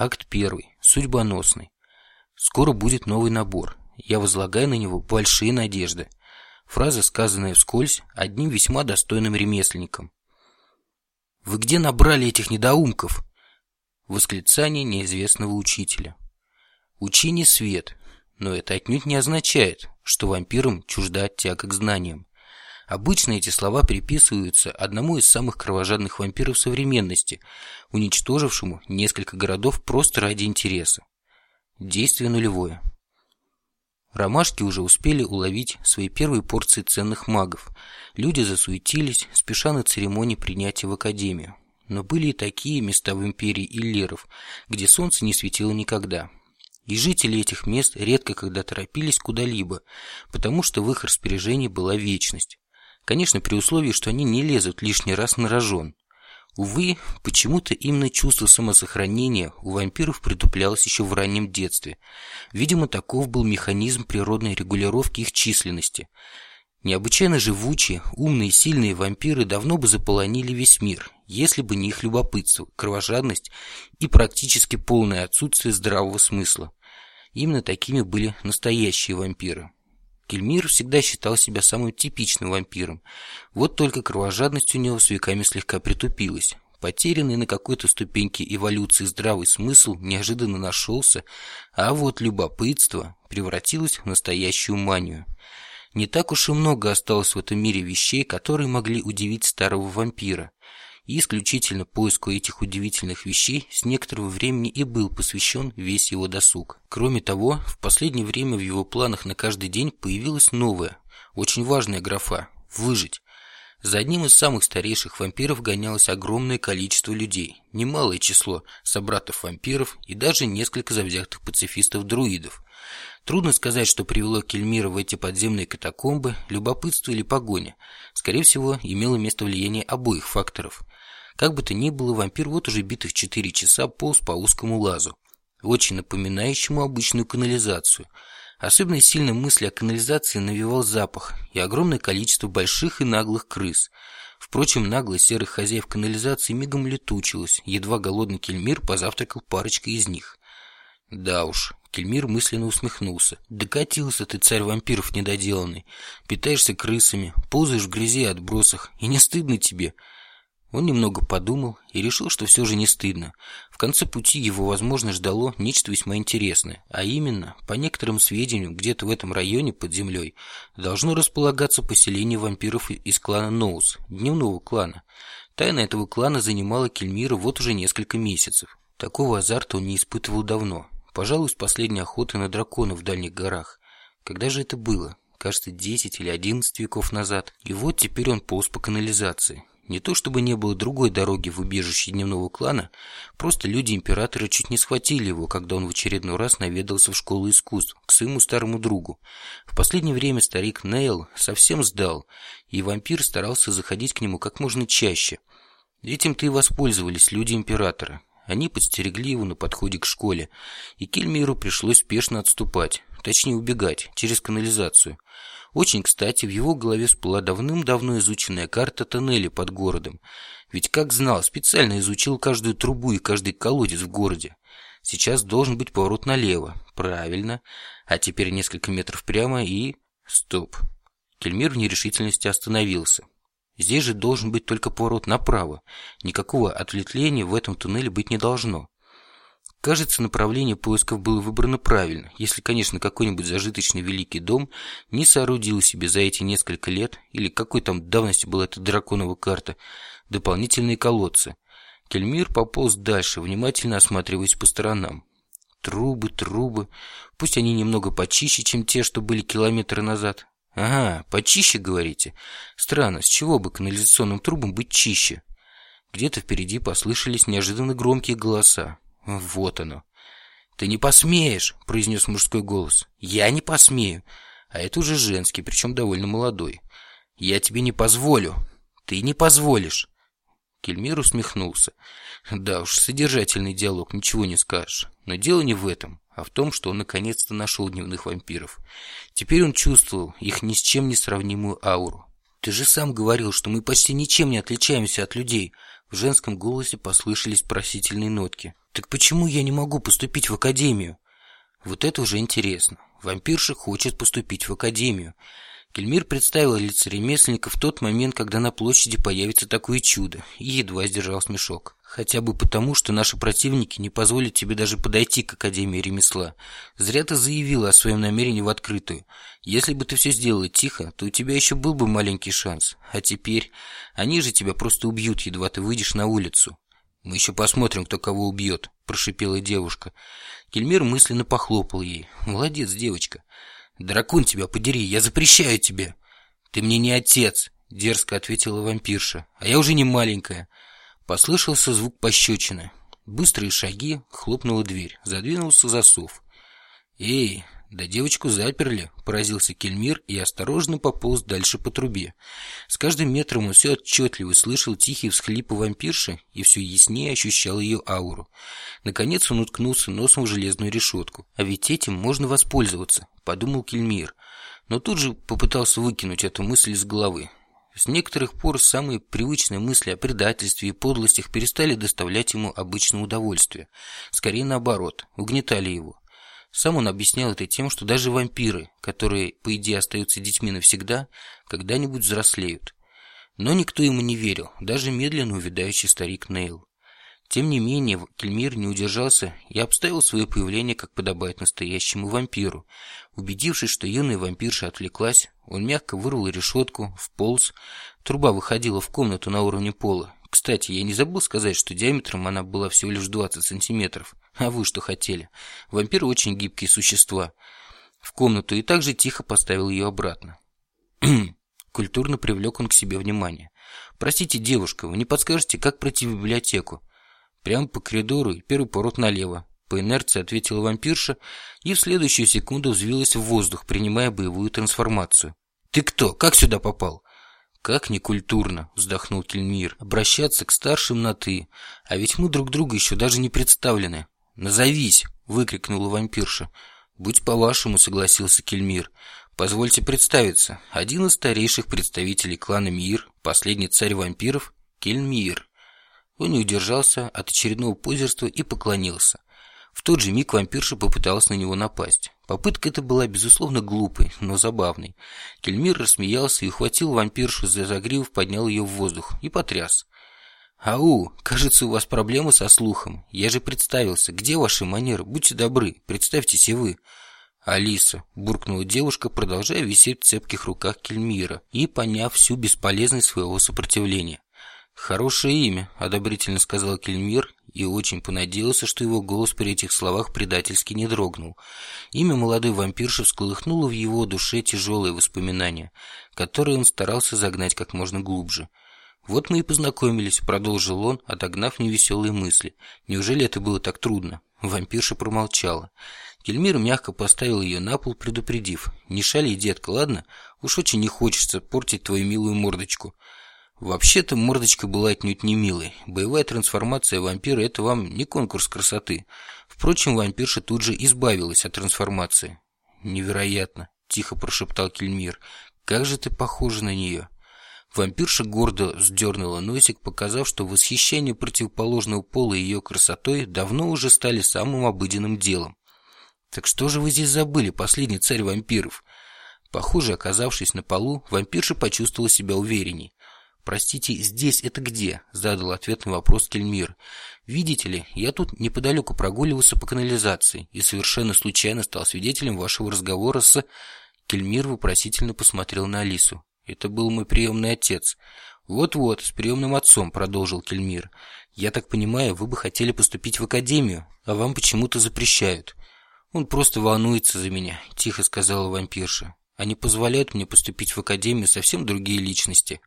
Акт первый. Судьбоносный. Скоро будет новый набор. Я возлагаю на него большие надежды. Фраза, сказанная вскользь, одним весьма достойным ремесленником. «Вы где набрали этих недоумков?» Восклицание неизвестного учителя. Учение свет, но это отнюдь не означает, что вампирам чужда тяга к знаниям. Обычно эти слова приписываются одному из самых кровожадных вампиров современности, уничтожившему несколько городов просто ради интереса. Действие нулевое. Ромашки уже успели уловить свои первые порции ценных магов. Люди засуетились, спеша на церемонии принятия в академию. Но были и такие места в империи Иллеров, где солнце не светило никогда. И жители этих мест редко когда торопились куда-либо, потому что в их распоряжении была вечность. Конечно, при условии, что они не лезут лишний раз на рожон. Увы, почему-то именно чувство самосохранения у вампиров притуплялось еще в раннем детстве. Видимо, таков был механизм природной регулировки их численности. Необычайно живучие, умные и сильные вампиры давно бы заполонили весь мир, если бы не их любопытство, кровожадность и практически полное отсутствие здравого смысла. Именно такими были настоящие вампиры. Кельмир всегда считал себя самым типичным вампиром. Вот только кровожадность у него с веками слегка притупилась. Потерянный на какой-то ступеньке эволюции здравый смысл неожиданно нашелся, а вот любопытство превратилось в настоящую манию. Не так уж и много осталось в этом мире вещей, которые могли удивить старого вампира и исключительно поиску этих удивительных вещей с некоторого времени и был посвящен весь его досуг. Кроме того, в последнее время в его планах на каждый день появилась новая, очень важная графа – выжить. За одним из самых старейших вампиров гонялось огромное количество людей, немалое число собратов-вампиров и даже несколько завзятых пацифистов-друидов. Трудно сказать, что привело Кельмира в эти подземные катакомбы, любопытство или погоня. Скорее всего, имело место влияние обоих факторов. Как бы то ни было, вампир вот уже битых четыре часа полз по узкому лазу, очень напоминающему обычную канализацию. Особенно сильно мысль о канализации навевал запах и огромное количество больших и наглых крыс. Впрочем, наглость серых хозяев канализации мигом летучилась, едва голодный кельмир позавтракал парочкой из них. Да уж, Кельмир мысленно усмехнулся. Докатился ты, царь вампиров недоделанный. Питаешься крысами, ползаешь в грязи и отбросах, и не стыдно тебе. Он немного подумал и решил, что все же не стыдно. В конце пути его, возможно, ждало нечто весьма интересное, а именно, по некоторым сведениям, где-то в этом районе под землей должно располагаться поселение вампиров из клана Ноус, дневного клана. Тайна этого клана занимала Кельмира вот уже несколько месяцев. Такого азарта он не испытывал давно. Пожалуй, с последней охоты на дракона в дальних горах. Когда же это было? Кажется, 10 или 11 веков назад. И вот теперь он полз по канализации. Не то чтобы не было другой дороги в убежище дневного клана, просто люди императора чуть не схватили его, когда он в очередной раз наведался в школу искусств к своему старому другу. В последнее время старик Нейл совсем сдал, и вампир старался заходить к нему как можно чаще. Этим-то и воспользовались люди императора. Они подстерегли его на подходе к школе, и Кельмиру пришлось спешно отступать, точнее убегать, через канализацию. Очень кстати, в его голове всплыла давным-давно изученная карта тоннеля под городом. Ведь, как знал, специально изучил каждую трубу и каждый колодец в городе. Сейчас должен быть поворот налево. Правильно. А теперь несколько метров прямо и... Стоп. Кельмир в нерешительности остановился. Здесь же должен быть только поворот направо. Никакого ответвления в этом туннеле быть не должно. Кажется, направление поисков было выбрано правильно, если, конечно, какой-нибудь зажиточный великий дом не соорудил себе за эти несколько лет, или какой там давности была эта драконова карта, дополнительные колодцы. Кельмир пополз дальше, внимательно осматриваясь по сторонам. Трубы, трубы. Пусть они немного почище, чем те, что были километры назад. Ага, почище, говорите? Странно, с чего бы канализационным трубам быть чище? Где-то впереди послышались неожиданно громкие голоса. Вот оно. «Ты не посмеешь!» – произнес мужской голос. «Я не посмею!» А это уже женский, причем довольно молодой. «Я тебе не позволю!» «Ты не позволишь!» Кельмир усмехнулся. Да уж, содержательный диалог, ничего не скажешь. Но дело не в этом, а в том, что он наконец-то нашел дневных вампиров. Теперь он чувствовал их ни с чем не сравнимую ауру. «Ты же сам говорил, что мы почти ничем не отличаемся от людей», В женском голосе послышались просительные нотки. «Так почему я не могу поступить в академию?» «Вот это уже интересно. Вампирша хочет поступить в академию. Кельмир представил лица ремесленника в тот момент, когда на площади появится такое чудо, и едва сдержал смешок. Хотя бы потому, что наши противники не позволят тебе даже подойти к Академии ремесла. Зря ты заявила о своем намерении в открытую. Если бы ты все сделала тихо, то у тебя еще был бы маленький шанс. А теперь они же тебя просто убьют, едва ты выйдешь на улицу. Мы еще посмотрим, кто кого убьет, прошипела девушка. Кельмир мысленно похлопал ей. Молодец, девочка. «Дракон тебя подери, я запрещаю тебе!» «Ты мне не отец!» — дерзко ответила вампирша. «А я уже не маленькая!» Послышался звук пощечины. Быстрые шаги, хлопнула дверь, задвинулся засов. «Эй, да девочку заперли!» — поразился Кельмир и осторожно пополз дальше по трубе. С каждым метром он все отчетливо слышал тихие всхлипы вампирши и все яснее ощущал ее ауру. Наконец он уткнулся носом в железную решетку. «А ведь этим можно воспользоваться», — подумал Кельмир. Но тут же попытался выкинуть эту мысль из головы. С некоторых пор самые привычные мысли о предательстве и подлостях перестали доставлять ему обычное удовольствие. Скорее наоборот, угнетали его. Сам он объяснял это тем, что даже вампиры, которые, по идее, остаются детьми навсегда, когда-нибудь взрослеют. Но никто ему не верил, даже медленно увядающий старик Нейл. Тем не менее, Кельмир не удержался и обставил свое появление, как подобает настоящему вампиру. Убедившись, что юная вампирша отвлеклась, он мягко вырвал решетку, вполз. Труба выходила в комнату на уровне пола. Кстати, я не забыл сказать, что диаметром она была всего лишь 20 сантиметров. А вы что хотели? Вампиры очень гибкие существа. В комнату и также тихо поставил ее обратно. Культурно привлек он к себе внимание. «Простите, девушка, вы не подскажете, как пройти в библиотеку?» «Прямо по коридору и первый порот налево», по инерции ответила вампирша и в следующую секунду взвилась в воздух, принимая боевую трансформацию. «Ты кто? Как сюда попал?» «Как некультурно», — вздохнул Кельмир, — «обращаться к старшим на «ты». А ведь мы друг друга еще даже не представлены». «Назовись!» — выкрикнула вампирша. «Будь по-вашему», — согласился Кельмир. «Позвольте представиться. Один из старейших представителей клана Мир, последний царь вампиров, Кельмир». Он не удержался от очередного позерства и поклонился. В тот же миг вампирша попыталась на него напасть. Попытка эта была, безусловно, глупой, но забавной. Кельмир рассмеялся и ухватил вампиршу за загривок, поднял ее в воздух и потряс. «Ау, кажется, у вас проблемы со слухом. Я же представился. Где ваши манеры? Будьте добры, представьтесь и вы». «Алиса», – буркнула девушка, продолжая висеть в цепких руках Кельмира и поняв всю бесполезность своего сопротивления. «Хорошее имя», – одобрительно сказал Кельмир и очень понадеялся, что его голос при этих словах предательски не дрогнул. Имя молодой вампирши всколыхнуло в его душе тяжелые воспоминания, которые он старался загнать как можно глубже – «Вот мы и познакомились», — продолжил он, отогнав невеселые мысли. «Неужели это было так трудно?» Вампирша промолчала. Кельмир мягко поставил ее на пол, предупредив. «Не шали, детка, ладно? Уж очень не хочется портить твою милую мордочку». Вообще-то мордочка была отнюдь не милой. Боевая трансформация вампира – это вам не конкурс красоты. Впрочем, вампирша тут же избавилась от трансформации. «Невероятно», – тихо прошептал Кельмир. «Как же ты похожа на нее?» Вампирша гордо сдернула носик, показав, что восхищение противоположного пола ее красотой давно уже стали самым обыденным делом. «Так что же вы здесь забыли, последний царь вампиров?» Похоже, оказавшись на полу, вампирша почувствовала себя уверенней. «Простите, здесь это где?» – задал ответный вопрос Кельмир. «Видите ли, я тут неподалеку прогуливался по канализации и совершенно случайно стал свидетелем вашего разговора с...» Кельмир вопросительно посмотрел на Алису. Это был мой приемный отец. Вот-вот, с приемным отцом, продолжил Кельмир. Я так понимаю, вы бы хотели поступить в академию, а вам почему-то запрещают. Он просто волнуется за меня, тихо сказала вампирша. Они позволяют мне поступить в академию совсем другие личности.